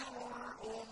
خير الأمور